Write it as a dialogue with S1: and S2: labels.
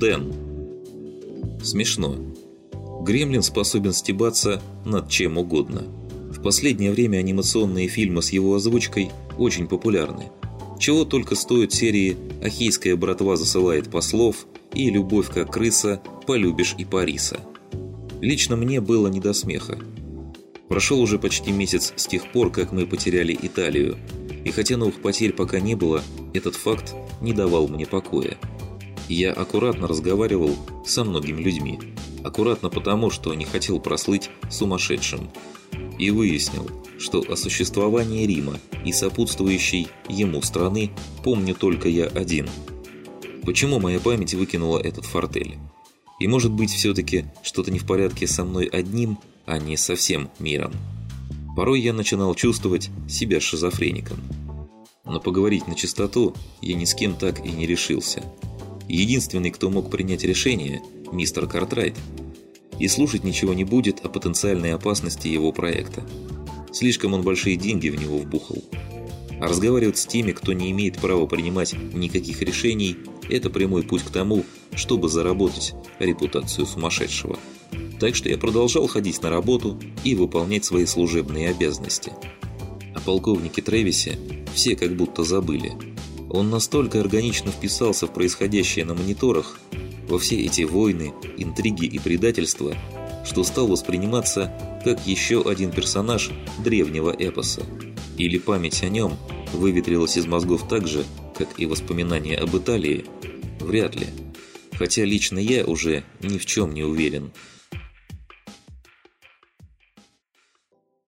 S1: Дэн. Смешно. Гремлин способен стебаться над чем угодно. В последнее время анимационные фильмы с его озвучкой очень популярны. Чего только стоят серии «Ахейская братва засылает послов» и «Любовь как крыса, полюбишь и Париса». Лично мне было не до смеха. Прошел уже почти месяц с тех пор, как мы потеряли Италию, и хотя новых потерь пока не было, этот факт не давал мне покоя. Я аккуратно разговаривал со многими людьми. Аккуратно потому, что не хотел прослыть сумасшедшим. И выяснил, что о существовании Рима и сопутствующей ему страны помню только я один. Почему моя память выкинула этот фортель? И может быть все-таки что-то не в порядке со мной одним, а не со всем миром. Порой я начинал чувствовать себя шизофреником. Но поговорить на чистоту я ни с кем так и не решился. Единственный, кто мог принять решение – мистер Картрайт. И слушать ничего не будет о потенциальной опасности его проекта. Слишком он большие деньги в него вбухал. А разговаривать с теми, кто не имеет права принимать никаких решений – это прямой путь к тому, чтобы заработать репутацию сумасшедшего. Так что я продолжал ходить на работу и выполнять свои служебные обязанности. О полковнике Тревисе все как будто забыли. Он настолько органично вписался в происходящее на мониторах, во все эти войны, интриги и предательства, что стал восприниматься как еще один персонаж древнего эпоса. Или память о нем выветрилась из мозгов так же, как и воспоминания об Италии? Вряд ли. Хотя лично я уже ни в чем не уверен –